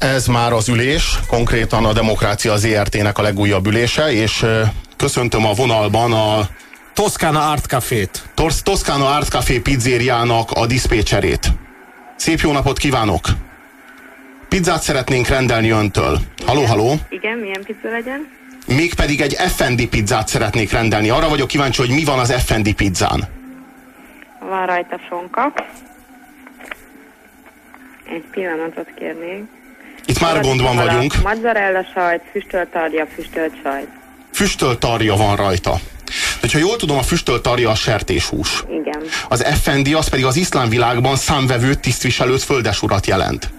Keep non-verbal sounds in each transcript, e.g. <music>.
Ez már az ülés, konkrétan a Demokrácia ZRT-nek a legújabb ülése, és köszöntöm a vonalban a Toszkána Art Café-t. Tos Toszkána Art Café pizzériának a diszpécserét. Szép jó napot kívánok! Pizzát szeretnénk rendelni öntől. Haló, haló? Igen, milyen pizza legyen? Mégpedig egy FND pizzát szeretnék rendelni. Arra vagyok kíváncsi, hogy mi van az FND pizzán. Van rajta sonka. Egy pillanatot kérnék. Itt már gondban vagyunk. Mozzarella sajt, füstölt tarja, füstölt sajt. Füstölt tarja van rajta. De ha jól tudom, a füstölt tarja a sertéshús. Igen. Az FND az pedig az iszlám világban számvevőt, tisztviselőt, földesurat jelent.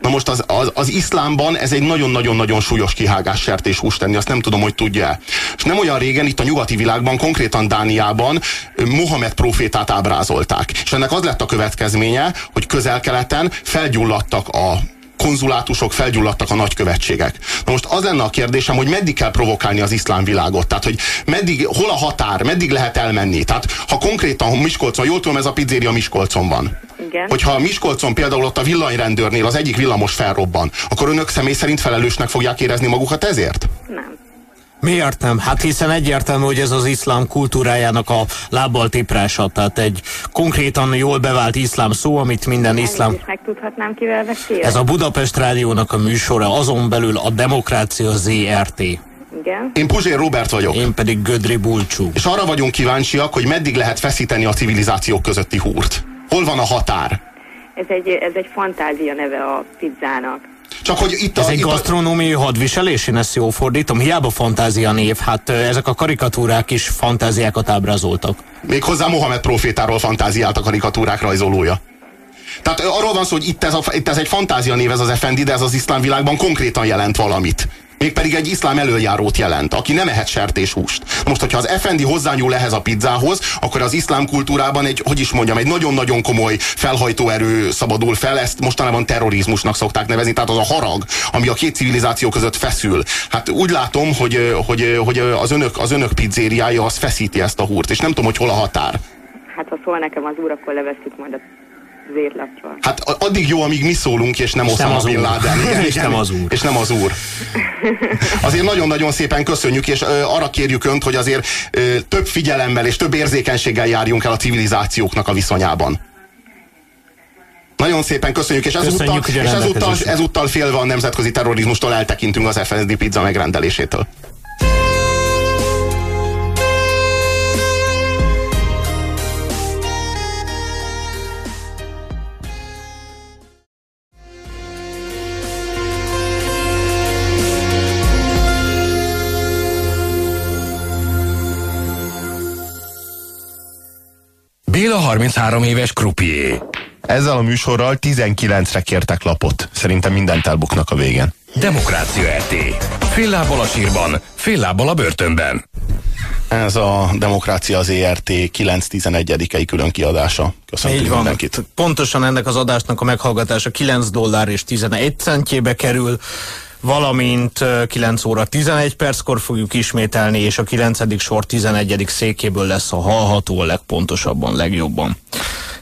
Na most az, az, az iszlámban ez egy nagyon-nagyon-nagyon súlyos kihágás sertéshús tenni, azt nem tudom, hogy tudja És nem olyan régen itt a nyugati világban, konkrétan Dániában Mohamed profétát ábrázolták. És ennek az lett a következménye, hogy közel-keleten felgyulladtak a konzulátusok felgyulladtak a nagykövetségek. Na most az lenne a kérdésem, hogy meddig kell provokálni az iszlám világot? Tehát, hogy meddig, hol a határ, meddig lehet elmenni? Tehát, ha konkrétan Miskolcon, jól tudom, ez a pizzéria Miskolcon van. Igen. Hogyha Miskolcon például ott a villanyrendőrnél az egyik villamos felrobban, akkor önök személy szerint felelősnek fogják érezni magukat ezért? Nem. Miért nem? Hát hiszen egyértelmű, hogy ez az iszlám kultúrájának a lábbal tiprása, tehát egy konkrétan jól bevált iszlám szó, amit minden iszlám... Megtudhatnám, kivel beszél? Ez a Budapest Rádiónak a műsora, azon belül a Demokrácia ZRT. Igen. Én Puzsér Robert vagyok. Én pedig Gödri Bulcsú. És arra vagyunk kíváncsiak, hogy meddig lehet feszíteni a civilizációk közötti húrt. Hol van a határ? Ez egy, ez egy fantázia neve a pizzának. Csak hogy itt Ez a, egy itt a, gasztronómiai hadviselés, én ezt jól fordítom. Hiába fantázia név, hát ezek a karikatúrák is fantáziákat ábrázoltak. még hozzá Mohamed profétáról fantáziált a karikatúrák rajzolója. Tehát arról van szó, hogy itt ez, a, itt ez egy fantázia név ez az FND, de ez az iszlám világban konkrétan jelent valamit. Mégpedig egy iszlám elöljárót jelent, aki nem ehet sertéshúst. Most, hogyha az FND hozzányúl ehhez a pizzához, akkor az iszlám kultúrában egy, hogy is mondjam, egy nagyon-nagyon komoly felhajtóerő szabadul fel, ezt mostanában terrorizmusnak szokták nevezni, tehát az a harag, ami a két civilizáció között feszül. Hát úgy látom, hogy, hogy, hogy az, önök, az önök pizzériája az feszíti ezt a húrt, és nem tudom, hogy hol a határ. Hát ha szól nekem az úr, akkor leveszik majd a zérlapcsal. Hát addig jó, amíg mi szólunk, és nem Osama az Bin. Laden. Igen, <laughs> És igen, nem az úr. És nem az úr. <laughs> Azért nagyon-nagyon szépen köszönjük, és ö, arra kérjük önt, hogy azért ö, több figyelemmel és több érzékenységgel járjunk el a civilizációknak a viszonyában. Nagyon szépen köszönjük, és ezúttal, Köszönjük, és ezúttal ezúttal félve a nemzetközi terrorizmustól eltekintünk az FSD pizza megrendelésétől. Béla 33 éves krupié. Ezzel a műsorral 19-re kértek lapot. Szerintem mindent elbuknak a végén. Demokrácia RT. Fél lábbal a sírban, fél lábbal a börtönben. Ez a Demokrácia az ERT 9-11-i külön kiadása. Köszönjük Így van. mindenkit. Pontosan ennek az adásnak a meghallgatása 9 dollár és 11 centjébe kerül, valamint ö, 9 óra 11 perckor fogjuk ismételni, és a 9. sor 11. székéből lesz a hallható a legpontosabban, legjobban.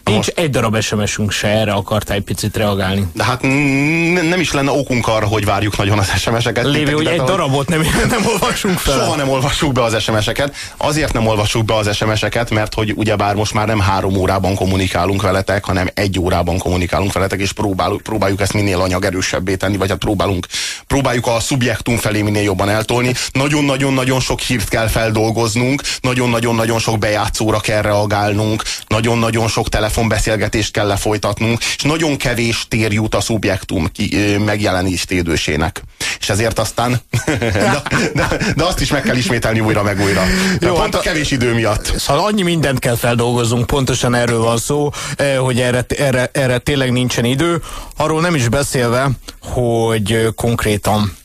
Nincs egy darab SMS-ünk se, erre akartál egy picit reagálni. De hát nem is lenne okunk arra, hogy várjuk nagyon az SMS-eket. Lévő, hogy egy darabot nem, <laughs> nem olvasunk fel. Soha nem olvassuk be az SMS-eket. Azért nem olvassuk be az SMS-eket, mert hogy ugyebár most már nem három órában kommunikálunk veletek, hanem egy órában kommunikálunk veletek, és próbáljuk, próbáljuk ezt minél anyagerősebbé tenni, vagy hát próbálunk, próbáljuk a szubjektum felé minél jobban eltolni. Nagyon-nagyon-nagyon sok hírt kell feldolgoznunk, nagyon-nagyon-nagyon sok bejátszóra kell reagálnunk, nagyon-nagyon sok telefon telefonbeszélgetést kell lefolytatnunk, és nagyon kevés tér jut a szubjektum ki, megjelenés idősének. És ezért aztán, <laughs> de, de, de, azt is meg kell ismételni újra meg újra. De Jó, pont a hát kevés idő miatt. Szóval annyi mindent kell feldolgozunk, pontosan erről van szó, hogy erre, erre, erre tényleg nincsen idő. Arról nem is beszélve, hogy konkrétan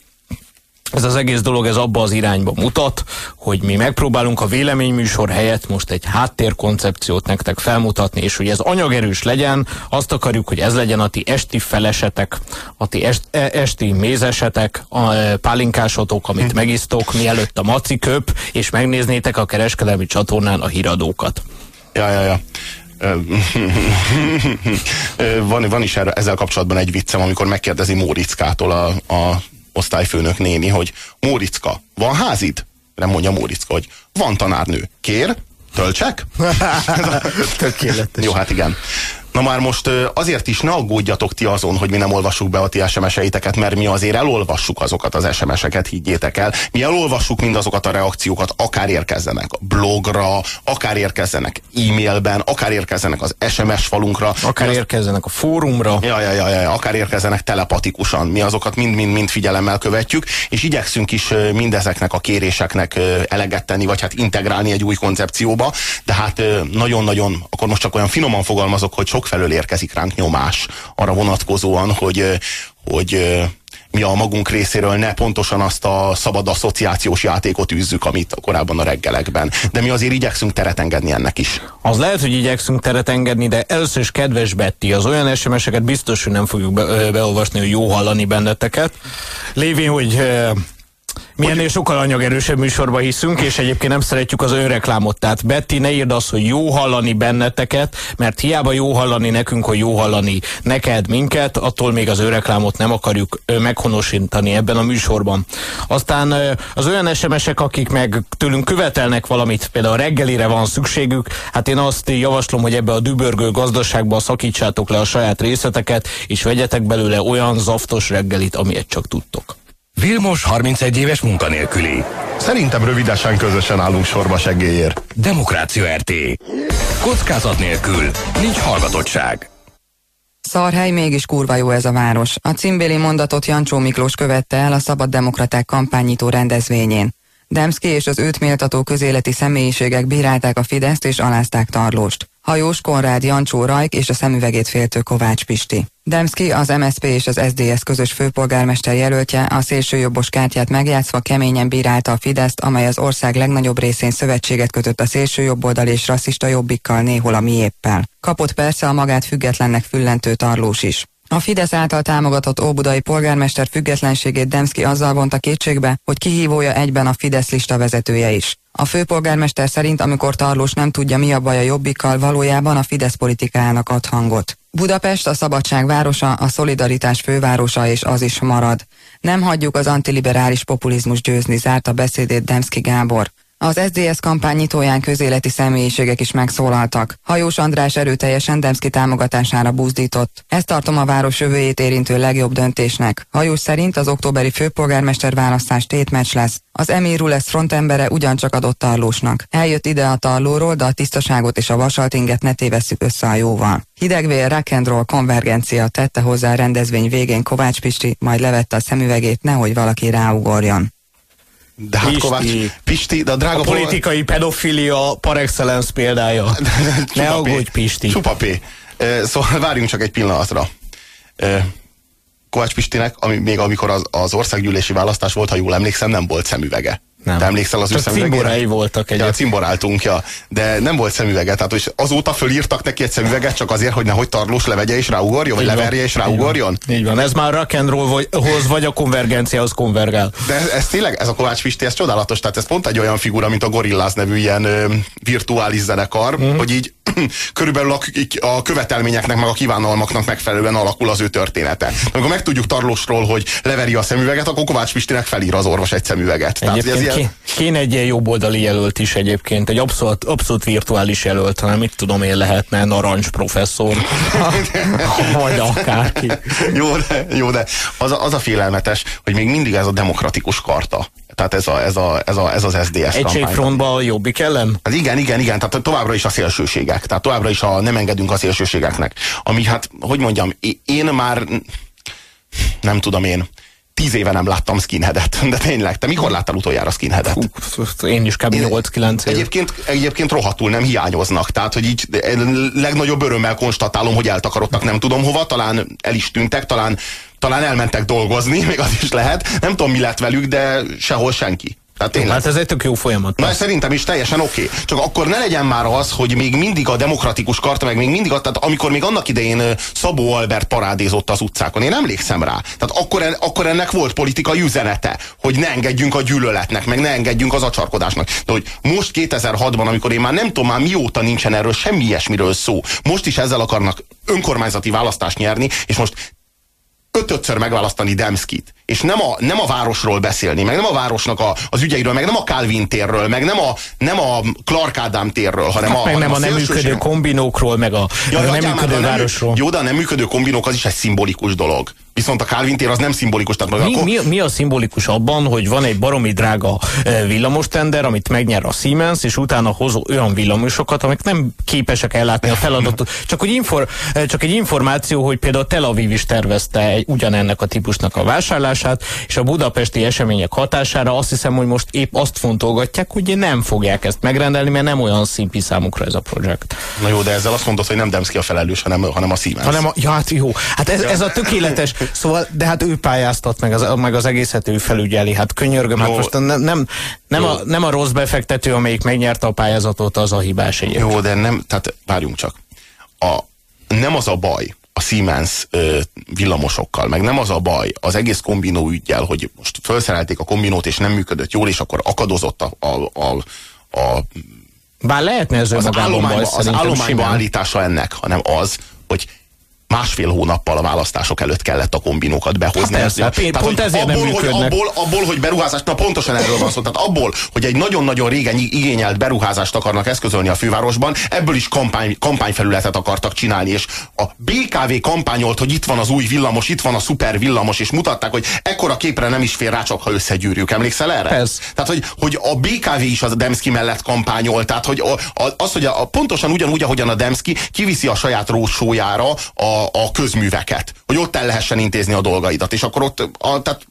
ez az egész dolog ez abba az irányba mutat, hogy mi megpróbálunk a véleményműsor helyett most egy háttérkoncepciót nektek felmutatni, és hogy ez anyagerős legyen, azt akarjuk, hogy ez legyen a ti esti felesetek, a ti est, e, esti mézesetek, a e, pálinkásotok, amit megisztok, mielőtt a maci köp, és megnéznétek a kereskedelmi csatornán a híradókat. Ja, ja, ja. <laughs> van, van is erre, ezzel kapcsolatban egy viccem, amikor megkérdezi Móriczkától a, a osztályfőnök néni, hogy Móricka, van házid? Nem mondja Móricka, hogy van tanárnő. Kér? Töltsek? <laughs> Tökéletes. Jó, hát igen. Na már most azért is ne aggódjatok ti azon, hogy mi nem olvassuk be a ti SMS-eiteket, mert mi azért elolvassuk azokat az SMS-eket, higgyétek el. Mi elolvassuk mindazokat a reakciókat, akár érkezzenek blogra, akár érkezzenek e-mailben, akár érkezzenek az SMS falunkra. Akár érkezzenek a fórumra. Ja, ja, ja, ja, akár érkezzenek telepatikusan. Mi azokat mind-mind-mind figyelemmel követjük, és igyekszünk is mindezeknek a kéréseknek eleget tenni, vagy hát integrálni egy új koncepcióba, de hát nagyon-nagyon, akkor most csak olyan finoman fogalmazok, hogy sok felől érkezik ránk nyomás arra vonatkozóan, hogy, hogy mi a magunk részéről ne pontosan azt a szabad asszociációs játékot űzzük, amit korábban a reggelekben. De mi azért igyekszünk teret engedni ennek is. Az lehet, hogy igyekszünk teret engedni, de először is kedves Betty, az olyan SMS-eket biztos, hogy nem fogjuk be, beolvasni, hogy jó hallani benneteket. Lévén, hogy mi ennél sokkal anyagerősebb műsorba hiszünk, és egyébként nem szeretjük az önreklámot. Tehát Betty, ne írd azt, hogy jó hallani benneteket, mert hiába jó hallani nekünk, hogy jó hallani neked, minket, attól még az önreklámot nem akarjuk meghonosítani ebben a műsorban. Aztán az olyan SMS-ek, akik meg tőlünk követelnek valamit, például reggelire van szükségük, hát én azt javaslom, hogy ebbe a dübörgő gazdaságba szakítsátok le a saját részleteket, és vegyetek belőle olyan zaftos reggelit, amilyet csak tudtok. Vilmos 31 éves munkanélküli. Szerintem rövidesen közösen állunk sorba segélyért. Demokrácia RT. Kockázat nélkül. Nincs hallgatottság. Szarhely mégis kurva jó ez a város. A címbéli mondatot Jancsó Miklós követte el a Szabad Demokraták kampányító rendezvényén. Demszki és az őt méltató közéleti személyiségek bírálták a Fideszt és alázták Tarlóst. Hajós Konrád Jancsó Rajk és a szemüvegét féltő Kovács Pisti. Demszki, az MSP és az SDS közös főpolgármester jelöltje a szélsőjobbos kártyát megjátszva keményen bírálta a Fideszt, amely az ország legnagyobb részén szövetséget kötött a szélsőjobboldal és rasszista jobbikkal, néhol a miéppel. Kapott persze a magát függetlennek füllentő tarlós is. A Fidesz által támogatott óbudai polgármester függetlenségét Demszki azzal vonta kétségbe, hogy kihívója egyben a Fidesz lista vezetője is. A főpolgármester szerint, amikor Tarlós nem tudja mi a baj a jobbikkal, valójában a Fidesz politikájának ad hangot. Budapest a szabadság városa, a szolidaritás fővárosa, és az is marad. Nem hagyjuk az antiliberális populizmus győzni, zárta beszédét Demszki Gábor. Az SZDSZ kampányitóján közéleti személyiségek is megszólaltak. Hajós András erőteljesen Demszki támogatására buzdított. Ezt tartom a város jövőjét érintő legjobb döntésnek. Hajós szerint az októberi főpolgármester választás tétmecs lesz. Az Emir lesz frontembere ugyancsak adott tarlósnak. Eljött ide a tarlóról, de a tisztaságot és a vasaltinget ne tévesszük össze a jóval. Hidegvér rock konvergencia tette hozzá a rendezvény végén Kovács Pisti, majd levette a szemüvegét, nehogy valaki ráugorjon. De hát Pisti. Kovács, Pisti, de a drága... A politikai pedofilia par excellence példája. <laughs> ne aggódj, Pisti. Csupa P. Szóval várjunk csak egy pillanatra. Kovács Pistinek, ami, még amikor az, az országgyűlési választás volt, ha jól emlékszem, nem volt szemüvege. Nem. Te emlékszel az Csak ő cimborai voltak egy. Ja, cimboráltunk, ja. De nem volt szemüvege. Tehát hogy azóta fölírtak neki egy szemüveget csak azért, hogy nehogy tarlós levegye és ráugorjon, vagy leverje és ráugorjon. Így van. Ez már rock and rollhoz vagy a konvergenciához konvergál. De ez, ez tényleg, ez a Kovács Pisti, ez csodálatos. Tehát ez pont egy olyan figura, mint a Gorillaz nevű ilyen ö, virtuális zenekar, mm. hogy így <clears throat> körülbelül a, a követelményeknek, meg a kívánalmaknak megfelelően alakul az ő története. Amikor megtudjuk Tarlósról, hogy leveri a szemüveget, akkor Kovács Pistinek felír az orvos egy szemüveget. Tehát, ez ilyen... kéne egy ilyen jobboldali jelölt is egyébként, egy abszolút, abszolút virtuális jelölt, hanem mit tudom én lehetne narancs professzor, <laughs> vagy akárki. jó, de, jó, de az, a, az a félelmetes, hogy még mindig ez a demokratikus karta Tehát ez, a, ez, a, ez, a, ez az SZDSZ Egységfrontba a jobbik ellen? Hát igen, igen, igen, tehát továbbra is a szélsőségek, tehát továbbra is a, nem engedünk a szélsőségeknek. Ami hát, hogy mondjam, én már nem tudom én, tíz éve nem láttam skinheadet. De tényleg, te mikor láttál utoljára skinheadet? Én is kb. 8-9 év. Egyébként, egyébként rohadtul nem hiányoznak. Tehát, hogy így legnagyobb örömmel konstatálom, hogy eltakarodtak nem tudom hova, talán el is tűntek, talán, talán elmentek dolgozni, <laughs> még az is lehet. Nem tudom, mi lett velük, de sehol senki. Tehát tényleg. Hát ez egy tök jó folyamat. Na, szerintem is teljesen oké. Okay. Csak akkor ne legyen már az, hogy még mindig a demokratikus karta, meg még mindig, tehát amikor még annak idején Szabó Albert parádézott az utcákon, én emlékszem rá. Tehát akkor, en, akkor ennek volt politikai üzenete, hogy ne engedjünk a gyűlöletnek, meg ne engedjünk az acsarkodásnak. De hogy most 2006-ban, amikor én már nem tudom már mióta nincsen erről semmi ilyesmiről szó, most is ezzel akarnak önkormányzati választást nyerni, és most ötötször megválasztani Demskit, és nem a, nem a városról beszélni, meg nem a városnak a, az ügyeiről, meg nem a Calvin térről, meg nem a, nem a Clark Ádám térről, hanem hát a, meg hanem nem a, nem működő kombinókról, meg a, ja, meg a nem működő városról. Jó, de a nem működő kombinók az is egy szimbolikus dolog. Viszont a Calvin tér az nem szimbolikus. Tehát mi, akkor... mi, mi a szimbolikus abban, hogy van egy baromi drága e, villamostender, amit megnyer a Siemens, és utána hoz olyan villamosokat, amik nem képesek ellátni a feladatot. Csak, hogy infor, e, csak egy információ, hogy például Tel Aviv is tervezte egy, ugyanennek a típusnak a vásárlását, és a budapesti események hatására azt hiszem, hogy most épp azt fontolgatják, hogy nem fogják ezt megrendelni, mert nem olyan szimpi számukra ez a projekt. Na jó, de ezzel azt mondod, hogy nem Demszki a felelős, hanem, hanem a Siemens. Hanem a, ja, hát jó. Hát ez, ez a tökéletes Szóval, de hát ő pályáztat, meg az, meg az egészet ő felügyeli. Hát könyörgöm, hát most nem, nem, nem, a, nem a rossz befektető, amelyik megnyerte a pályázatot, az a hibás egyébként. Jó, de nem, tehát várjunk csak. A, nem az a baj, a Siemens ö, villamosokkal, meg nem az a baj. Az egész kombinó ügyjel, hogy most felszerelték a kombinót, és nem működött jól, és akkor akadozott a, a, a, a bár lehetne ez az állományba, az állományba állítása ennek, hanem az, hogy másfél hónappal a választások előtt kellett a kombinókat behozni. Hát persze, tehát, pont ezért abból, nem hogy abból, abból, hogy beruházás, na pontosan erről van szó, tehát abból, hogy egy nagyon-nagyon régen igényelt beruházást akarnak eszközölni a fővárosban, ebből is kampány, kampányfelületet akartak csinálni, és a BKV kampányolt, hogy itt van az új villamos, itt van a szuper villamos, és mutatták, hogy ekkora képre nem is fér rá, csak ha összegyűrjük. Emlékszel erre? Persze. Tehát, hogy, hogy a BKV is az a Demszki mellett kampányolt, tehát, hogy a, a, az, hogy a, pontosan ugyanúgy, ahogyan a Demszki kiviszi a saját rósójára a a, közműveket, hogy ott el lehessen intézni a dolgaidat, és akkor ott, a, tehát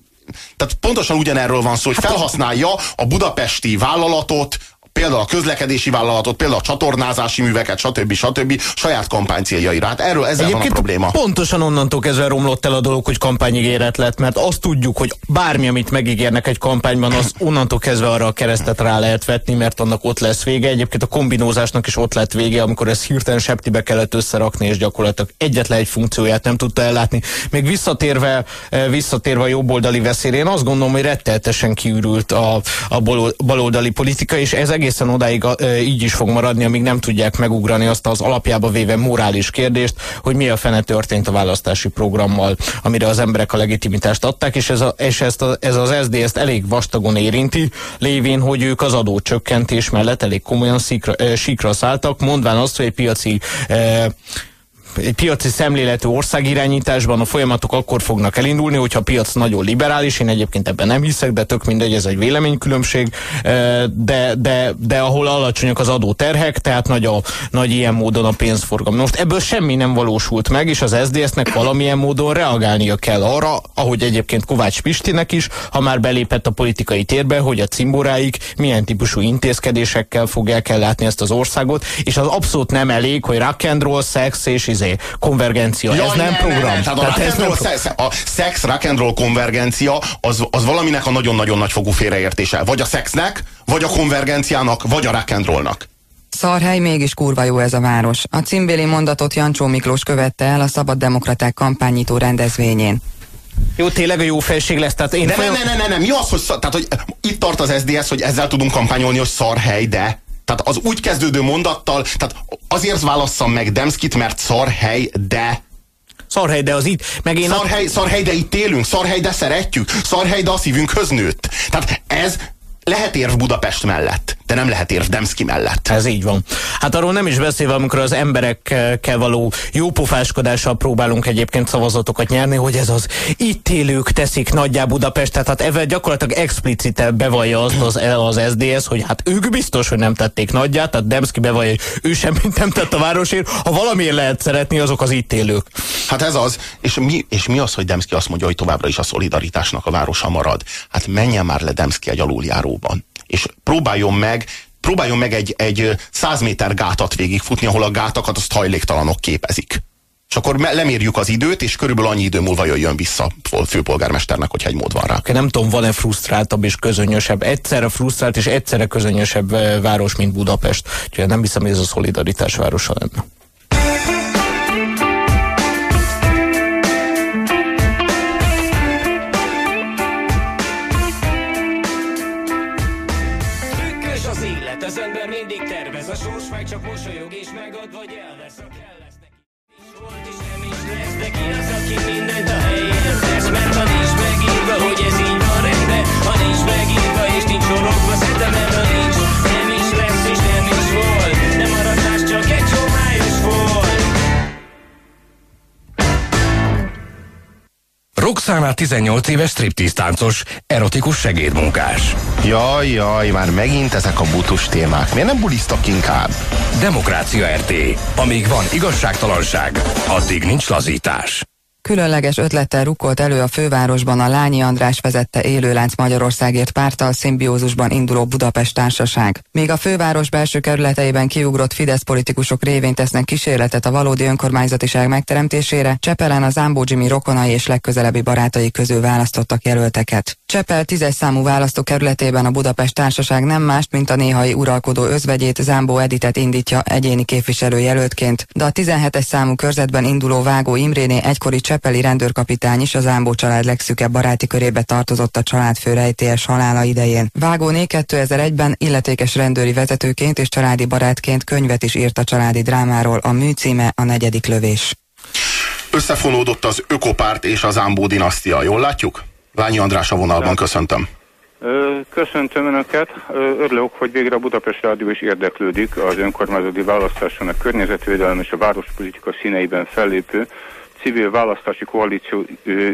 tehát pontosan ugyanerről van szó, hogy hát felhasználja a budapesti vállalatot, például a közlekedési vállalatot, például a csatornázási műveket, stb. stb. saját kampány céljaira. Hát erről ezzel Egyébként van a probléma. Pontosan onnantól kezdve romlott el a dolog, hogy kampányigéret lett, mert azt tudjuk, hogy bármi, amit megígérnek egy kampányban, az <clears throat> onnantól kezdve arra a keresztet rá lehet vetni, mert annak ott lesz vége. Egyébként a kombinózásnak is ott lett vége, amikor ez hirtelen septibe kellett összerakni, és gyakorlatilag egyetlen egy funkcióját nem tudta ellátni. Még visszatérve, eh, visszatérve a jobboldali veszélyre, én azt gondolom, hogy retteltesen kiürült a, a baloldali politika, és ez egész egészen odáig így is fog maradni, amíg nem tudják megugrani azt az alapjába véve morális kérdést, hogy mi a fene történt a választási programmal, amire az emberek a legitimitást adták, és ez, a, és ezt a, ez az SZDSZ-t elég vastagon érinti, lévén, hogy ők az adócsökkentés mellett elég komolyan szikra, síkra szálltak, mondván azt, hogy egy piaci eh, egy piaci szemléletű országirányításban a folyamatok akkor fognak elindulni, hogyha a piac nagyon liberális, én egyébként ebben nem hiszek, de tök mindegy, ez egy véleménykülönbség, de, de, de ahol alacsonyak az adóterhek, tehát nagy, a, nagy ilyen módon a pénzforgalom. Most ebből semmi nem valósult meg, és az SZDSZ-nek valamilyen módon reagálnia kell arra, ahogy egyébként Kovács Pistinek is, ha már belépett a politikai térbe, hogy a cimboráik milyen típusú intézkedésekkel fogják ellátni ezt az országot, és az abszolút nem elég, hogy rock and roll, szex és izé izé, konvergencia. Ja, ez nem ne, program. Ne, ne. Tehát, Tehát a, ez nem pro- a szex, rock and roll konvergencia az, az valaminek a nagyon-nagyon nagyfokú félreértése. Vagy a szexnek, vagy a konvergenciának, vagy a rock and rollnak. Szarhely mégis kurva jó ez a város. A cimbéli mondatot Jancsó Miklós követte el a Szabad Demokraták kampányító rendezvényén. Jó, tényleg a jó felség lesz. Tehát én de folyam... ne, ne, ne, ne, ne, mi az, hogy, tehát, hogy itt tart az SDS, hogy ezzel tudunk kampányolni, hogy szarhely, de tehát az úgy kezdődő mondattal, tehát azért válasszam meg Demskit, mert szarhely, de Szarhely, de az itt, meg én... Szarhely, a... szarhely, de itt élünk, szarhely, de szeretjük, szarhely, de a szívünkhöz nőtt. Tehát ez lehet érv Budapest mellett. De nem lehet érv Demszki mellett. Ez így van. Hát arról nem is beszélve, amikor az emberekkel való jópofáskodással próbálunk egyébként szavazatokat nyerni, hogy ez az itt élők teszik nagyjá Budapestet, hát ezzel gyakorlatilag explicite bevallja azt az, az SDS, hogy hát ők biztos, hogy nem tették nagyját, tehát Demszki bevallja, hogy ő semmit nem tett a városért, ha valamiért lehet szeretni, azok az itt élők. Hát ez az, és mi, és mi az, hogy Demszki azt mondja, hogy továbbra is a szolidaritásnak a városa marad? Hát menjen már le Demszki egy aluljáróban, és próbáljon meg próbáljon meg egy, egy 100 méter gátat végigfutni, ahol a gátakat azt hajléktalanok képezik. És akkor lemérjük az időt, és körülbelül annyi idő múlva jöjjön vissza a főpolgármesternek, hogyha egy mód van rá. Nem tudom, van-e frusztráltabb és közönösebb, egyszerre frusztrált és egyszerre közönösebb város, mint Budapest. Úgyhogy nem hiszem, hogy ez a szolidaritás városa lenne. Roxana 18 éves striptease táncos, erotikus segédmunkás. Jaj, jaj, már megint ezek a butus témák. Miért nem bulisztak inkább? Demokrácia RT. Amíg van igazságtalanság, addig nincs lazítás. Különleges ötlettel rukkolt elő a fővárosban a Lányi András vezette élőlánc Magyarországért pártal szimbiózusban induló Budapest Társaság. Míg a főváros belső kerületeiben kiugrott Fidesz politikusok révén tesznek kísérletet a valódi önkormányzatiság megteremtésére, Csepelen az Ámbó Jimmy rokonai és legközelebbi barátai közül választottak jelölteket. Csepel tízes számú választókerületében a Budapest Társaság nem mást, mint a néhai uralkodó özvegyét Zámbó Editet indítja egyéni képviselőjelöltként, de a 17-es számú körzetben induló Vágó Imréné egykori Csepeli rendőrkapitány is az Ámbó család legszűkebb baráti körébe tartozott a családfő rejtélyes halála idején. Vágóné 2001-ben illetékes rendőri vezetőként és családi barátként könyvet is írt a családi drámáról, a mű címe a negyedik lövés. Összefonódott az Ökopárt és az Ámbó dinasztia, jól látjuk? Lányi András a vonalban, köszöntöm. Köszöntöm Önöket. Örülök, hogy végre a Budapest Rádió is érdeklődik az önkormányzati választáson a környezetvédelem és a várospolitika színeiben fellépő civil választási koalíció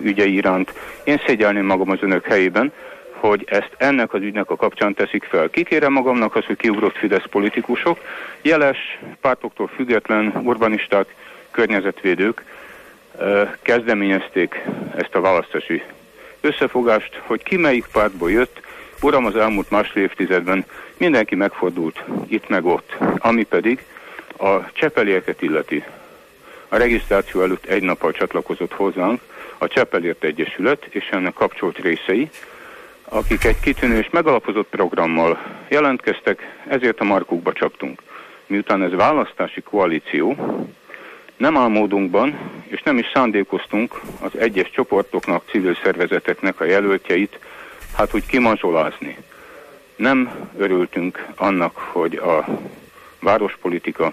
ügyei iránt. Én szégyelném magam az Önök helyében, hogy ezt ennek az ügynek a kapcsán teszik fel. Kikérem magamnak az, hogy kiugrott Fidesz politikusok, jeles, pártoktól független urbanisták, környezetvédők kezdeményezték ezt a választási összefogást, hogy ki melyik pártból jött, uram az elmúlt másfél évtizedben mindenki megfordult itt meg ott, ami pedig a csepelieket illeti. A regisztráció előtt egy nappal csatlakozott hozzánk a Csepelért Egyesület és ennek kapcsolt részei, akik egy kitűnő és megalapozott programmal jelentkeztek, ezért a markukba csaptunk. Miután ez választási koalíció, nem áll módunkban, és nem is szándékoztunk az egyes csoportoknak, civil szervezeteknek a jelöltjeit, hát úgy kimazsolázni. Nem örültünk annak, hogy a várospolitika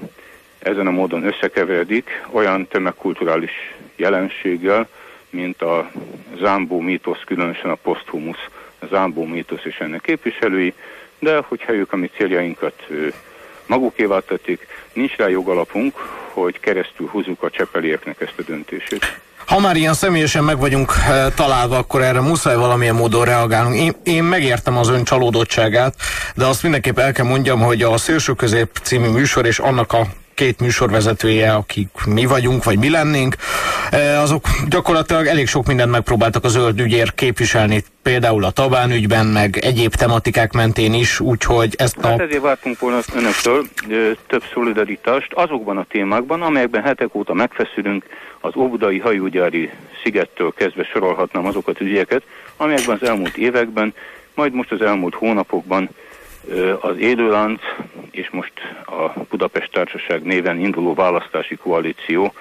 ezen a módon összekeveredik olyan tömegkulturális jelenséggel, mint a zámbó mítosz, különösen a posthumusz zámbó mítosz és ennek képviselői, de hogyha ők a mi céljainkat magukévá tették, nincs rá jogalapunk, hogy keresztül húzzuk a csepelieknek ezt a döntését. Ha már ilyen személyesen meg vagyunk e, találva, akkor erre muszáj valamilyen módon reagálnunk. Én, én megértem az ön csalódottságát, de azt mindenképp el kell mondjam, hogy a Szélső Közép című műsor és annak a két műsorvezetője, akik mi vagyunk, vagy mi lennénk, e, azok gyakorlatilag elég sok mindent megpróbáltak a zöld ügyért képviselni, például a Tabán ügyben, meg egyéb tematikák mentén is, úgyhogy ezt a... Hát ezért vártunk volna önöktől több szolidaritást azokban a témákban, amelyekben hetek óta megfeszülünk, az óbudai hajógyári szigettől kezdve sorolhatnám azokat ügyeket, amelyekben az elmúlt években, majd most az elmúlt hónapokban az élőlánc és most a Budapest Társaság néven induló választási koalíció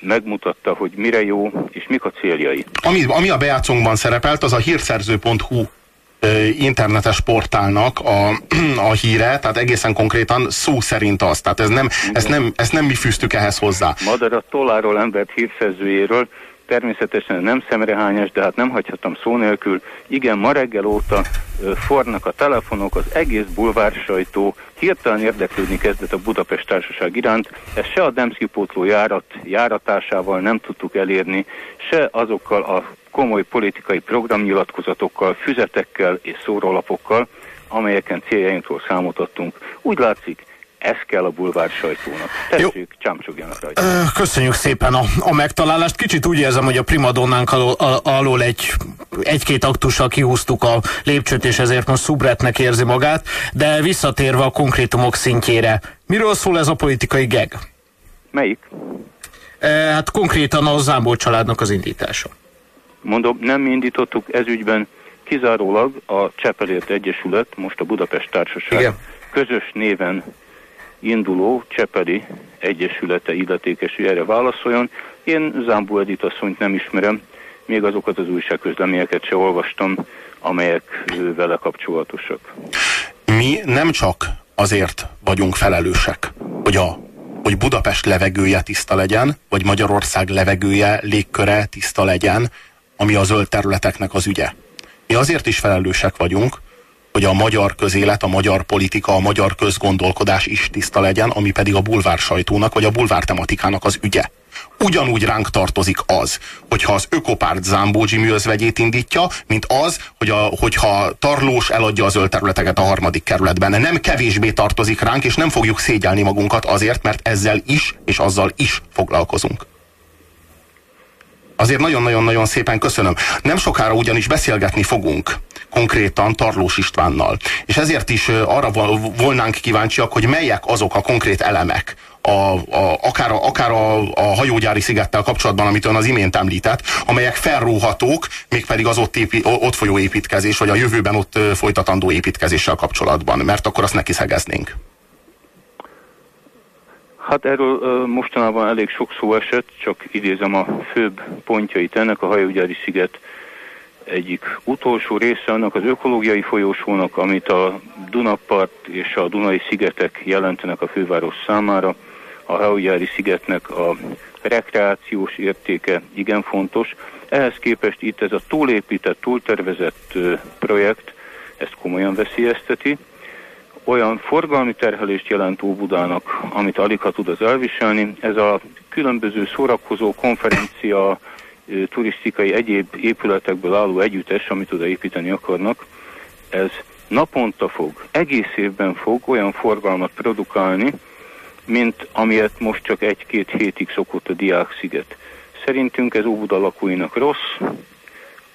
megmutatta, hogy mire jó és mik a céljai. Ami, ami a bejátszónkban szerepelt, az a hírszerző.hu internetes portálnak a, <clears throat> a híre, tehát egészen konkrétan szó szerint az. Tehát ez nem, ezt nem, ezt nem mi fűztük ehhez hozzá. Madara Tolláról embert hírszerzőjéről természetesen nem szemrehányás, de hát nem hagyhatom szó nélkül. Igen, ma reggel óta fornak a telefonok, az egész bulvár sajtó hirtelen érdeklődni kezdett a Budapest Társaság iránt. Ezt se a Demszki pótló járat járatásával nem tudtuk elérni, se azokkal a komoly politikai programnyilatkozatokkal, füzetekkel és szórólapokkal, amelyeken céljainkról számot adtunk. Úgy látszik, ez kell a bulvár sajtónak. Tessék, csámcsogjanak rajta. Köszönjük szépen a, a megtalálást. Kicsit úgy érzem, hogy a primadonnánk alól, alól egy, egy-két aktussal kihúztuk a lépcsőt, és ezért most szubretnek érzi magát. De visszatérve a konkrétumok szintjére, miről szól ez a politikai geg? Melyik? E, hát konkrétan a Zámbó családnak az indítása. Mondom, nem indítottuk ez ügyben, kizárólag a Csepelért Egyesület, most a Budapest Társaság Igen. közös néven induló Csepeli Egyesülete illetékes, hogy erre válaszoljon. Én Zámbó Edith asszonyt nem ismerem, még azokat az újságközleményeket se olvastam, amelyek vele kapcsolatosak. Mi nem csak azért vagyunk felelősek, hogy a hogy Budapest levegője tiszta legyen, vagy Magyarország levegője, légköre tiszta legyen, ami a zöld területeknek az ügye. Mi azért is felelősek vagyunk, hogy a magyar közélet, a magyar politika, a magyar közgondolkodás is tiszta legyen, ami pedig a bulvár sajtónak, vagy a bulvár tematikának az ügye. Ugyanúgy ránk tartozik az, hogyha az ökopárt Zámbógyi műözvegyét indítja, mint az, hogy a, hogyha Tarlós eladja a zöld területeket a harmadik kerületben. Nem kevésbé tartozik ránk, és nem fogjuk szégyelni magunkat azért, mert ezzel is, és azzal is foglalkozunk. Azért nagyon-nagyon-nagyon szépen köszönöm. Nem sokára ugyanis beszélgetni fogunk konkrétan Tarlós Istvánnal. És ezért is arra volnánk kíváncsiak, hogy melyek azok a konkrét elemek, a, a, akár, a, akár a, a hajógyári szigettel kapcsolatban, amit ön az imént említett, amelyek felróhatók, mégpedig az ott, épi, ott folyó építkezés, vagy a jövőben ott folytatandó építkezéssel kapcsolatban, mert akkor azt neki szegeznénk. Hát erről mostanában elég sok szó esett, csak idézem a főbb pontjait ennek a hajógyári sziget egyik utolsó része annak az ökológiai folyósónak, amit a Dunapart és a Dunai szigetek jelentenek a főváros számára. A hajógyári szigetnek a rekreációs értéke igen fontos. Ehhez képest itt ez a túlépített, túltervezett projekt ezt komolyan veszélyezteti olyan forgalmi terhelést jelent Óbudának, amit alig ha tud az elviselni. Ez a különböző szórakozó konferencia, turisztikai egyéb épületekből álló együttes, amit oda építeni akarnak, ez naponta fog, egész évben fog olyan forgalmat produkálni, mint amilyet most csak egy-két hétig szokott a Diák sziget. Szerintünk ez Óbuda lakóinak rossz,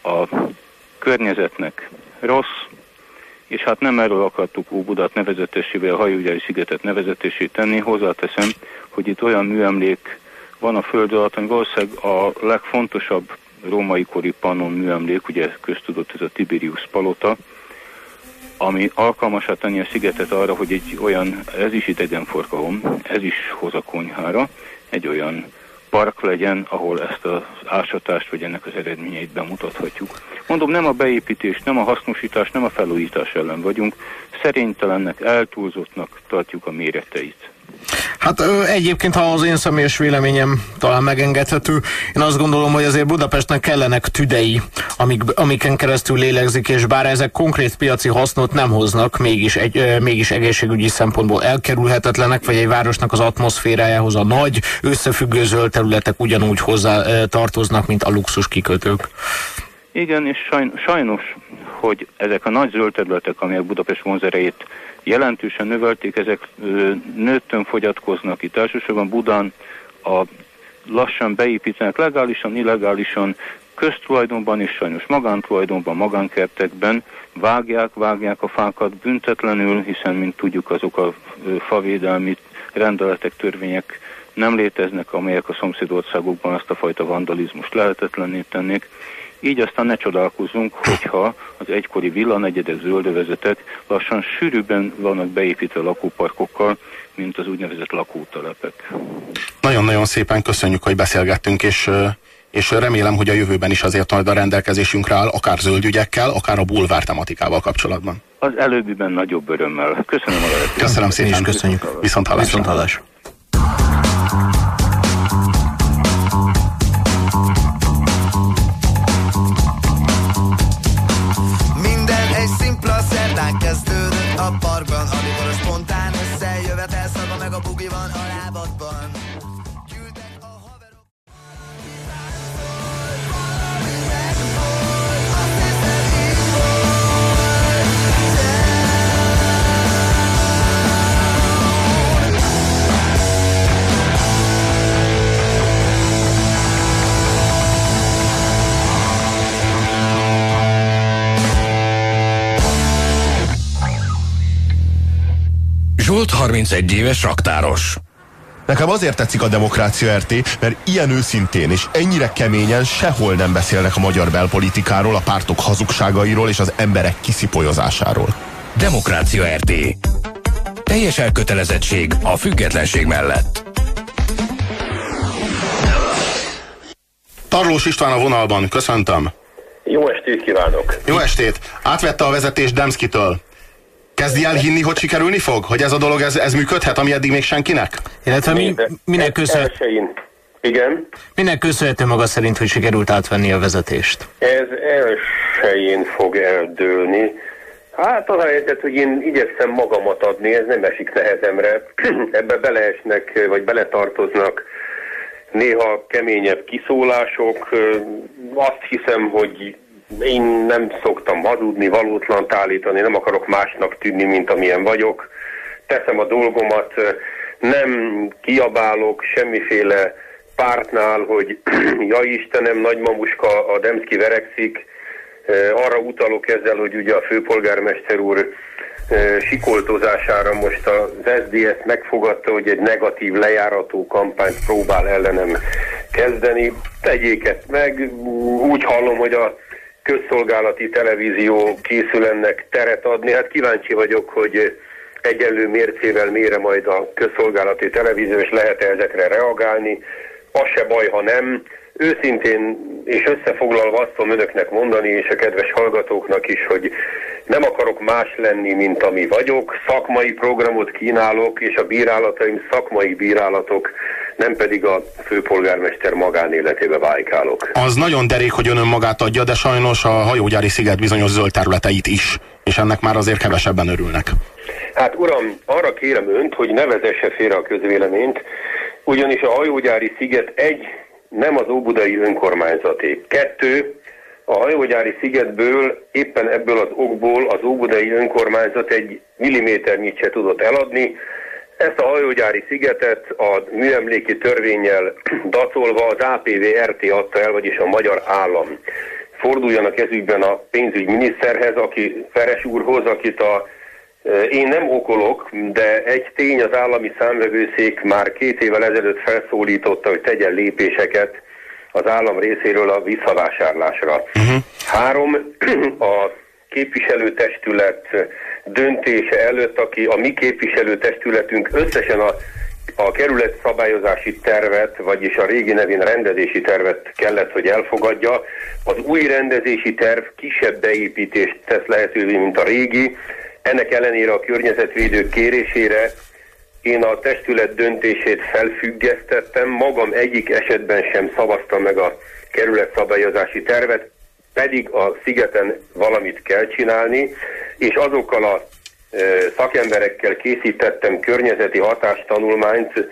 a környezetnek rossz, és hát nem erről akartuk Óbudát nevezetésével, a hajógyári szigetet nevezetésé tenni. Hozzáteszem, hogy itt olyan műemlék van a föld alatt, ami valószínűleg a legfontosabb római kori pannon műemlék, ugye köztudott ez a Tiberius palota, ami alkalmasá tenni a szigetet arra, hogy egy olyan, ez is idegenforgalom, ez is hoz a konyhára, egy olyan park legyen, ahol ezt az ásatást vagy ennek az eredményeit bemutathatjuk. Mondom, nem a beépítés, nem a hasznosítás, nem a felújítás ellen vagyunk, szerénytelennek, eltúlzottnak tartjuk a méreteit. Hát egyébként, ha az én személyes véleményem talán megengedhető, én azt gondolom, hogy azért Budapestnek kellenek tüdei, amik, amiken keresztül lélegzik, és bár ezek konkrét piaci hasznot nem hoznak, mégis, egy, mégis egészségügyi szempontból elkerülhetetlenek, vagy egy városnak az atmoszférájához a nagy, összefüggő zöld területek ugyanúgy hozzá tartoznak, mint a luxus kikötők. Igen, és sajnos, hogy ezek a nagy zöld területek, amelyek Budapest vonzerejét jelentősen növelték, ezek nőttön fogyatkoznak itt. Elsősorban Budán a lassan beépítenek legálisan, illegálisan, köztulajdonban és sajnos magántulajdonban, magánkertekben vágják, vágják a fákat büntetlenül, hiszen, mint tudjuk, azok a favédelmi rendeletek, törvények nem léteznek, amelyek a szomszédországokban azt a fajta vandalizmust lehetetlenné tennék. Így aztán ne csodálkozzunk, hogyha az egykori villanegyedek, zöldövezetek lassan sűrűbben vannak beépítve lakóparkokkal, mint az úgynevezett lakótelepek. Nagyon-nagyon szépen köszönjük, hogy beszélgettünk, és és remélem, hogy a jövőben is azért majd a rendelkezésünkre áll, akár zöld ügyekkel, akár a bulvár tematikával kapcsolatban. Az előbbiben nagyobb örömmel. Köszönöm a lehetőséget. Köszönöm szépen. És köszönjük. Viszont hallásra. Viszont hallásra. 31 éves raktáros. Nekem azért tetszik a Demokrácia RT, mert ilyen őszintén és ennyire keményen sehol nem beszélnek a magyar belpolitikáról, a pártok hazugságairól és az emberek kiszipolyozásáról. Demokrácia RT. Teljes elkötelezettség a függetlenség mellett. Tarlós István a vonalban, köszöntöm. Jó estét kívánok! Jó estét! Átvette a vezetés Demszkitől. Kezdi el hinni, hogy sikerülni fog? Hogy ez a dolog, ez, ez működhet, ami eddig még senkinek? Illetve mi, minek, köszönhet, Elsőjén. Igen, minek köszönhető maga szerint, hogy sikerült átvenni a vezetést? ez elsőjén fog eldőlni. Hát az a helyzet, hogy én igyekszem magamat adni, ez nem esik nehezemre. <clears throat> Ebbe beleesnek, vagy beletartoznak néha keményebb kiszólások. Azt hiszem, hogy én nem szoktam hazudni, valótlant állítani, nem akarok másnak tűnni, mint amilyen vagyok. Teszem a dolgomat, nem kiabálok semmiféle pártnál, hogy <clears throat> ja Istenem, nagymamuska a Demszki verekszik, arra utalok ezzel, hogy ugye a főpolgármester úr sikoltozására most az SDS megfogadta, hogy egy negatív lejárató kampányt próbál ellenem kezdeni. Tegyék ezt meg. Úgy hallom, hogy a közszolgálati televízió készül ennek teret adni. Hát kíváncsi vagyok, hogy egyenlő mércével mére majd a közszolgálati televízió, és lehet -e ezekre reagálni. Az se baj, ha nem. Őszintén és összefoglalva azt tudom önöknek mondani, és a kedves hallgatóknak is, hogy nem akarok más lenni, mint ami vagyok. Szakmai programot kínálok, és a bírálataim szakmai bírálatok, nem pedig a főpolgármester magánéletébe vájkálok. Az nagyon derék, hogy ön önmagát adja, de sajnos a hajógyári sziget bizonyos zöld területeit is, és ennek már azért kevesebben örülnek. Hát uram, arra kérem önt, hogy ne vezesse félre a közvéleményt, ugyanis a hajógyári sziget egy, nem az óbudai önkormányzaté. Kettő, a hajógyári szigetből éppen ebből az okból az óbudai önkormányzat egy milliméternyit se tudott eladni. Ezt a hajógyári szigetet a műemléki törvényel <clears throat> dacolva az APV-RT adta el, vagyis a magyar állam. Forduljanak ezügyben a pénzügyminiszterhez, aki Feres úrhoz, akit a én nem okolok, de egy tény az állami számvevőszék már két évvel ezelőtt felszólította, hogy tegyen lépéseket az állam részéről a visszavásárlásra. Uh-huh. Három, <clears throat> a képviselőtestület döntése előtt, aki a mi képviselőtestületünk összesen a, a kerület szabályozási tervet, vagyis a régi nevén rendezési tervet kellett, hogy elfogadja. Az új rendezési terv kisebb beépítést tesz lehetővé, mint a régi. Ennek ellenére a környezetvédők kérésére én a testület döntését felfüggesztettem, magam egyik esetben sem szavaztam meg a kerület szabályozási tervet, pedig a szigeten valamit kell csinálni, és azokkal a e, szakemberekkel készítettem környezeti hatástanulmányt,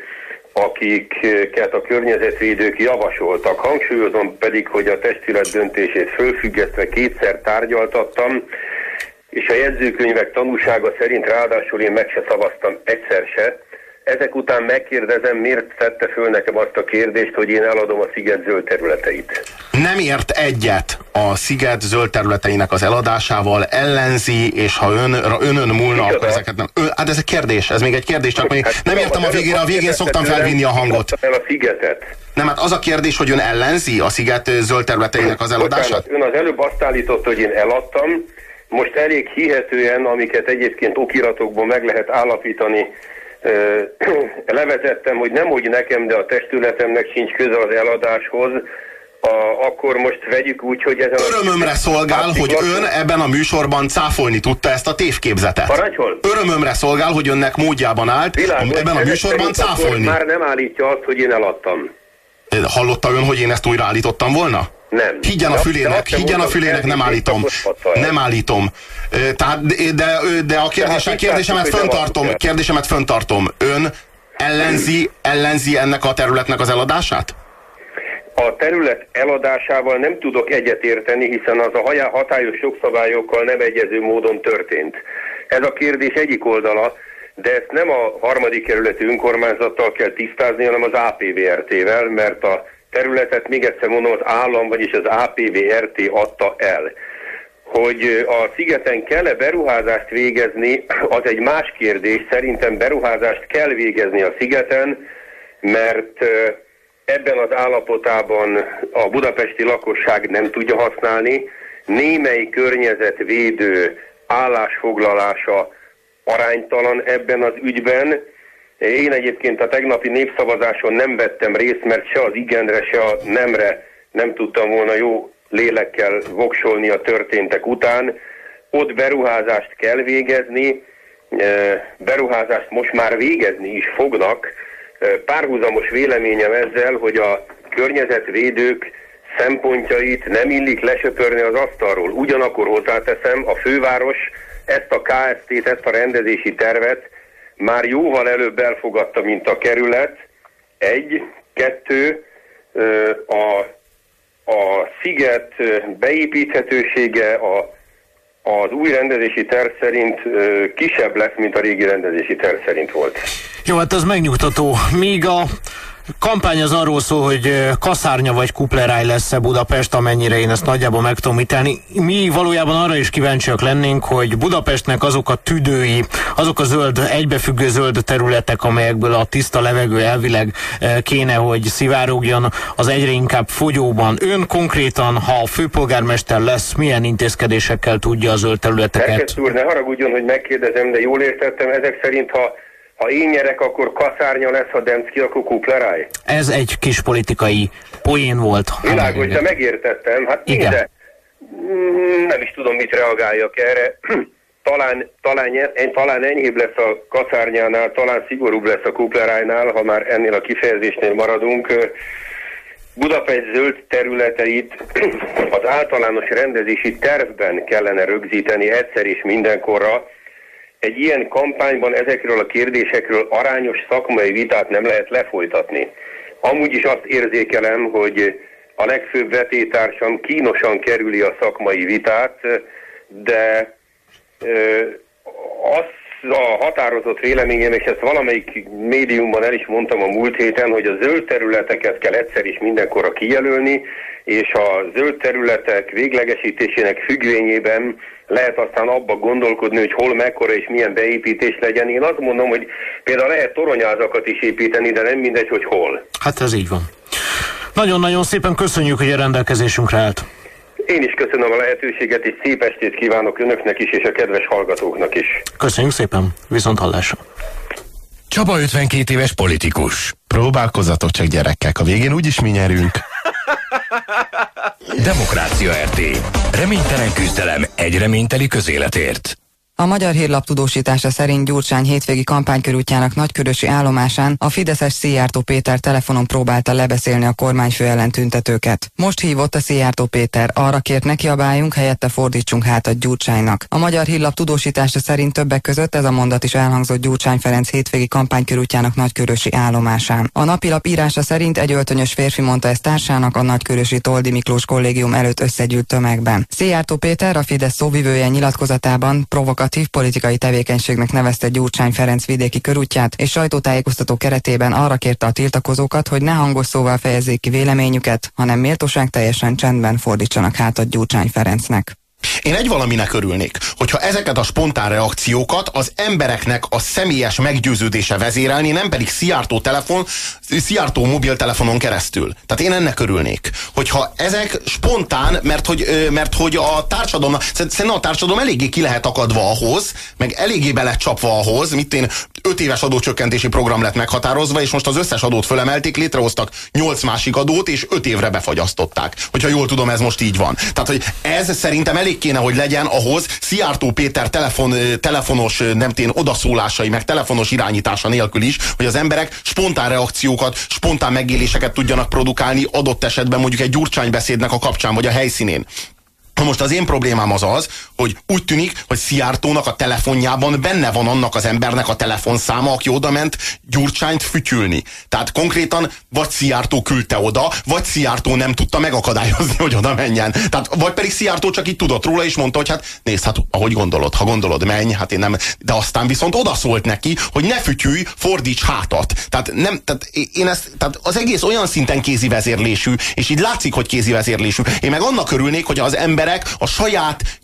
akiket a környezetvédők javasoltak. Hangsúlyozom pedig, hogy a testület döntését fölfüggesztve kétszer tárgyaltattam, és a jegyzőkönyvek tanúsága szerint ráadásul én meg se szavaztam egyszer se. Ezek után megkérdezem, miért tette föl nekem azt a kérdést, hogy én eladom a sziget zöld területeit. Nem ért egyet a sziget zöld területeinek az eladásával, ellenzi, és ha ön, önön múlna, Micsoda? akkor ezeket nem. Ö, hát ez egy kérdés, ez még egy kérdés, csak még Hát nem értem a végére, a végén szoktam felvinni a hangot. el a szigetet. Nem, hát az a kérdés, hogy ön ellenzi a sziget zöld területeinek az eladását? Bocsánat, ön az előbb azt állította, hogy én eladtam, most elég hihetően, amiket egyébként okiratokból meg lehet állapítani, <clears throat> levezettem, hogy nem hogy nekem, de a testületemnek sincs köze az eladáshoz, a, akkor most vegyük úgy, hogy ezen a... Örömömre szolgál, hogy ön ebben a műsorban cáfolni tudta ezt a tévképzetet. Parancsolj! Örömömre szolgál, hogy önnek módjában állt Világos, ebben a műsorban cáfolni. Már nem állítja azt, hogy én eladtam. Hallotta ön, hogy én ezt újra állítottam volna? Nem. Higgyen a fülének, higgyen a fülének, nem állítom. Nem állítom. Tehát, de, de, a kérdésem, kérdésemet föntartom, kérdésemet föntartom. Ön ellenzi, ellenzi ennek a területnek az eladását? A terület eladásával nem tudok egyetérteni, hiszen az a hatályos jogszabályokkal nem egyező módon történt. Ez a kérdés egyik oldala, de ezt nem a harmadik kerületi önkormányzattal kell tisztázni, hanem az APVRT-vel, mert a területet még egyszer mondom, az állam, vagyis az APVRT adta el. hogy a szigeten kell-e beruházást végezni, az egy más kérdés. Szerintem beruházást kell végezni a szigeten, mert ebben az állapotában a budapesti lakosság nem tudja használni. Némely környezetvédő állásfoglalása aránytalan ebben az ügyben. Én egyébként a tegnapi népszavazáson nem vettem részt, mert se az igenre, se a nemre nem tudtam volna jó lélekkel voksolni a történtek után. Ott beruházást kell végezni, beruházást most már végezni is fognak. Párhuzamos véleményem ezzel, hogy a környezetvédők szempontjait nem illik lesöpörni az asztalról. Ugyanakkor hozzáteszem, a főváros ezt a KST-t, ezt a rendezési tervet már jóval előbb elfogadta, mint a kerület. Egy, kettő, a, a sziget beépíthetősége a, az új rendezési terv szerint kisebb lesz, mint a régi rendezési terv szerint volt. Jó, hát az megnyugtató. Míg a kampány az arról szól, hogy kaszárnya vagy kupleráj lesz-e Budapest, amennyire én ezt nagyjából meg tudom ítélni. Mi valójában arra is kíváncsiak lennénk, hogy Budapestnek azok a tüdői, azok a zöld, egybefüggő zöld területek, amelyekből a tiszta levegő elvileg kéne, hogy szivárogjon az egyre inkább fogyóban. Ön konkrétan, ha a főpolgármester lesz, milyen intézkedésekkel tudja a zöld területeket? Szerkesz úr, ne haragudjon, hogy megkérdezem, de jól értettem, ezek szerint, ha ha én nyerek, akkor kaszárnya lesz, ha Demszki, akkor kupleráj. Ez egy kis politikai poén volt. Világos, de megértettem. Hát Igen. Minde, mm, nem is tudom, mit reagáljak erre. <clears throat> talán, talán, talán enyhébb lesz a kaszárnyánál, talán szigorúbb lesz a kuplerájnál, ha már ennél a kifejezésnél maradunk. Budapest zöld területeit <clears throat> az általános rendezési tervben kellene rögzíteni egyszer és mindenkorra, egy ilyen kampányban ezekről a kérdésekről arányos szakmai vitát nem lehet lefolytatni. Amúgy is azt érzékelem, hogy a legfőbb vetétársam kínosan kerüli a szakmai vitát, de az a határozott véleményem, és ezt valamelyik médiumban el is mondtam a múlt héten, hogy a zöld területeket kell egyszer is mindenkorra kijelölni, és a zöld területek véglegesítésének függvényében lehet aztán abba gondolkodni, hogy hol, mekkora és milyen beépítés legyen. Én azt mondom, hogy például lehet toronyázakat is építeni, de nem mindegy, hogy hol. Hát ez így van. Nagyon-nagyon szépen köszönjük, hogy a rendelkezésünkre állt. Én is köszönöm a lehetőséget, és szép estét kívánok önöknek is, és a kedves hallgatóknak is. Köszönjük szépen, viszont hallásra. Csaba 52 éves politikus. Próbálkozatok csak gyerekek, a végén úgyis mi nyerünk. Demokrácia RT. Reménytelen küzdelem egy reményteli közéletért. A Magyar Hírlap tudósítása szerint Gyurcsány hétvégi kampánykörútjának nagykörösi állomásán a Fideszes Szijjártó Péter telefonon próbálta lebeszélni a kormányfő ellen tüntetőket. Most hívott a Szijjártó Péter, arra kért ne kiabáljunk, helyette fordítsunk hátat Gyurcsánynak. A Magyar Hírlap tudósítása szerint többek között ez a mondat is elhangzott Gyurcsány Ferenc hétvégi kampánykörútjának nagykörösi állomásán. A napilap írása szerint egy öltönyös férfi mondta ezt társának a nagykörösi Toldi Miklós kollégium előtt összegyűlt tömegben. Szijjártó Péter a Fidesz szóvivője nyilatkozatában provokatív provokatív politikai tevékenységnek nevezte Gyurcsány Ferenc vidéki körútját, és sajtótájékoztató keretében arra kérte a tiltakozókat, hogy ne hangos szóval fejezzék ki véleményüket, hanem méltóság teljesen csendben fordítsanak hátat Gyurcsány Ferencnek. Én egy valaminek örülnék, hogyha ezeket a spontán reakciókat az embereknek a személyes meggyőződése vezérelni, nem pedig Szijjártó telefon, Szijjártó mobiltelefonon keresztül. Tehát én ennek örülnék. Hogyha ezek spontán, mert hogy, mert hogy a társadalom, szerintem a társadalom eléggé ki lehet akadva ahhoz, meg eléggé be lett csapva ahhoz, mit én öt éves adócsökkentési program lett meghatározva, és most az összes adót fölemelték, létrehoztak nyolc másik adót, és öt évre befagyasztották. Hogyha jól tudom, ez most így van. Tehát, hogy ez szerintem elég kéne, hogy legyen ahhoz Szijjártó Péter telefon, telefonos, nem tén odaszólásai, meg telefonos irányítása nélkül is, hogy az emberek spontán reakciókat, spontán megéléseket tudjanak produkálni adott esetben mondjuk egy gyurcsánybeszédnek a kapcsán, vagy a helyszínén. Most az én problémám az az, hogy úgy tűnik, hogy Szijjártónak a telefonjában benne van annak az embernek a telefonszáma, aki oda ment Gyurcsányt fütyülni. Tehát konkrétan vagy Szijjártó küldte oda, vagy Szijjártó nem tudta megakadályozni, <laughs> hogy oda menjen. Tehát, vagy pedig Szijjártó csak így tudott róla, és mondta, hogy hát nézd, hát ahogy gondolod, ha gondolod, menj, hát én nem. De aztán viszont odaszólt neki, hogy ne fütyülj, fordíts hátat. Tehát, nem, tehát én ezt, tehát az egész olyan szinten kézi vezérlésű, és így látszik, hogy kézi vezérlésű. Én meg annak örülnék, hogy az ember emberek a saját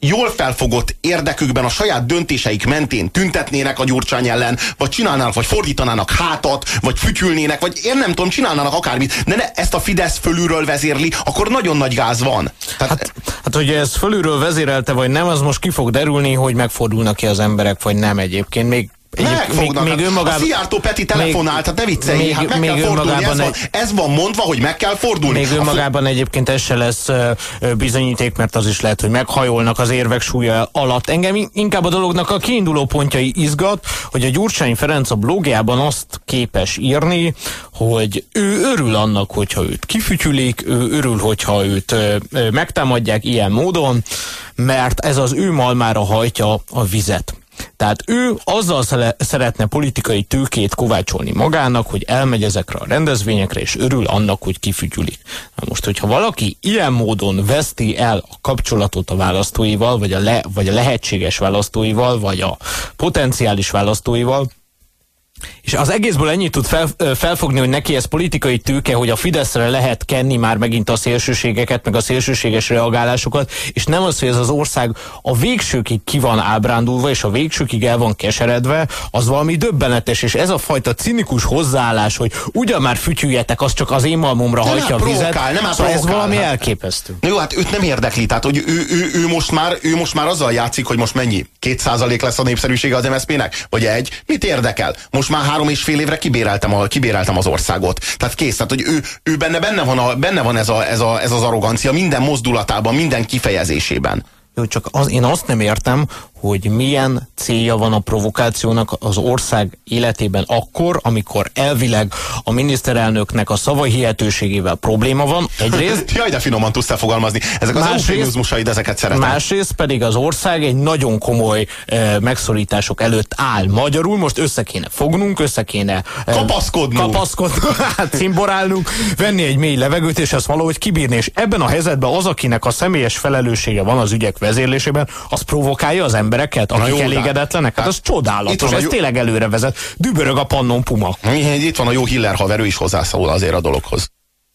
jól felfogott érdekükben, a saját döntéseik mentén tüntetnének a Gyurcsány ellen, vagy csinálnának, vagy fordítanának hátat, vagy fütyülnének, vagy én nem tudom, csinálnának akármit, de ne, ezt a Fidesz fölülről vezérli, akkor nagyon nagy gáz van. Tehát, hát, hát, hogy ez fölülről vezérelte, vagy nem, az most ki fog derülni, hogy megfordulnak ki az emberek, vagy nem egyébként. Még Megfognak. Még, még önmagában, a Szijjártó Peti telefonált, hát ne viccelj, még, hát meg még kell fordulni, ez, van, ez van mondva, hogy meg kell fordulni. Még önmagában a... egyébként ez se lesz bizonyíték, mert az is lehet, hogy meghajolnak az érvek súlya alatt. Engem inkább a dolognak a kiinduló pontjai izgat, hogy a Gyurcsány Ferenc a blogjában azt képes írni, hogy ő örül annak, hogyha őt kifütyülik, ő örül, hogyha őt megtámadják ilyen módon, mert ez az ő malmára hajtja a vizet. Tehát ő azzal szeretne politikai tőkét kovácsolni magának, hogy elmegy ezekre a rendezvényekre, és örül annak, hogy kifütyülik. Na most, hogyha valaki ilyen módon veszti el a kapcsolatot a választóival, vagy a, le, vagy a lehetséges választóival, vagy a potenciális választóival, és az egészből ennyit tud fel, felfogni, hogy neki ez politikai tőke, hogy a Fideszre lehet kenni már megint a szélsőségeket, meg a szélsőséges reagálásokat, és nem az, hogy ez az ország a végsőkig ki van ábrándulva, és a végsőkig el van keseredve, az valami döbbenetes, és ez a fajta cinikus hozzáállás, hogy ugyan már fütyüljetek, az csak az én malmomra nem hajtja a vizet, nem szóval ez valami hát. elképesztő. Jó, hát őt nem érdekli, tehát hogy ő, ő, ő, most már, ő most már azzal játszik, hogy most mennyi? Két százalék lesz a népszerűsége az MSZP-nek? Vagy egy? Mit érdekel? Most már három és fél évre kibéreltem, a, kibéreltem az országot. Tehát kész, tehát hogy ő, ő benne, benne van, a, benne van ez, a, ez, a, ez az arrogancia minden mozdulatában, minden kifejezésében. Jó, csak az, én azt nem értem, hogy milyen célja van a provokációnak az ország életében akkor, amikor elvileg a miniszterelnöknek a szavahihetőségével probléma van, egyrészt. <laughs> Jaj, de finoman tudsz fogalmazni. Ezek az eufémizmusaid, ezeket szeretem. Másrészt pedig az ország egy nagyon komoly eh, megszorítások előtt áll. Magyarul most össze kéne fognunk, össze kéne eh, kapaszkodnunk, kapaszkodnunk <laughs> hát cimborálnunk, venni egy mély levegőt, és ezt valahogy kibírni. És ebben a helyzetben az, akinek a személyes felelőssége van az ügyek vezérlésében, az provokálja az ember embereket, akik jó, elégedetlenek? Hát, hát az csodálatos, ez jó... tényleg előre vezet. Dübörög a pannon puma. Itt van a jó Hiller haverő is hozzászól azért a dologhoz.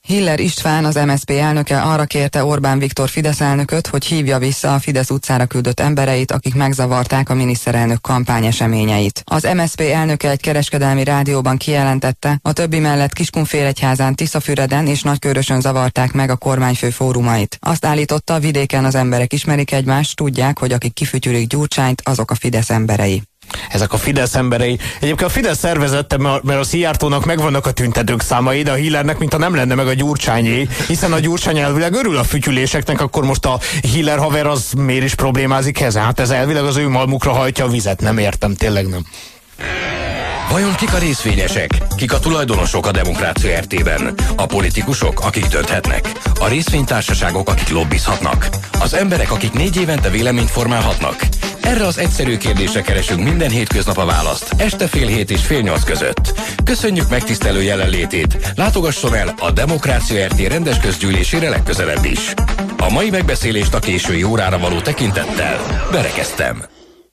Hiller István, az MSZP elnöke arra kérte Orbán Viktor Fidesz elnököt, hogy hívja vissza a Fidesz utcára küldött embereit, akik megzavarták a miniszterelnök kampányeseményeit. Az MSZP elnöke egy kereskedelmi rádióban kijelentette, a többi mellett Kiskunfélegyházán, Tiszafüreden és Nagykörösön zavarták meg a kormányfő fórumait. Azt állította, vidéken az emberek ismerik egymást, tudják, hogy akik kifütyülik Gyurcsányt, azok a Fidesz emberei ezek a Fidesz emberei. Egyébként a Fidesz szervezette, mert a Szijjártónak megvannak a tüntetők számai, de a Hillernek, mintha nem lenne meg a gyurcsányé, hiszen a gyurcsány elvileg örül a fütyüléseknek, akkor most a Hiller haver az miért is problémázik ezen? Hát ez elvileg az ő malmukra hajtja a vizet, nem értem, tényleg nem. Vajon kik a részvényesek? Kik a tulajdonosok a Demokrácia RT-ben? A politikusok, akik dönthetnek? A részvénytársaságok, akik lobbizhatnak? Az emberek, akik négy évente véleményt formálhatnak? Erre az egyszerű kérdésre keresünk minden hétköznap a választ, este fél hét és fél nyolc között. Köszönjük megtisztelő jelenlétét. Látogasson el a Demokrácia RT rendes közgyűlésére legközelebb is. A mai megbeszélést a késői órára való tekintettel berekeztem.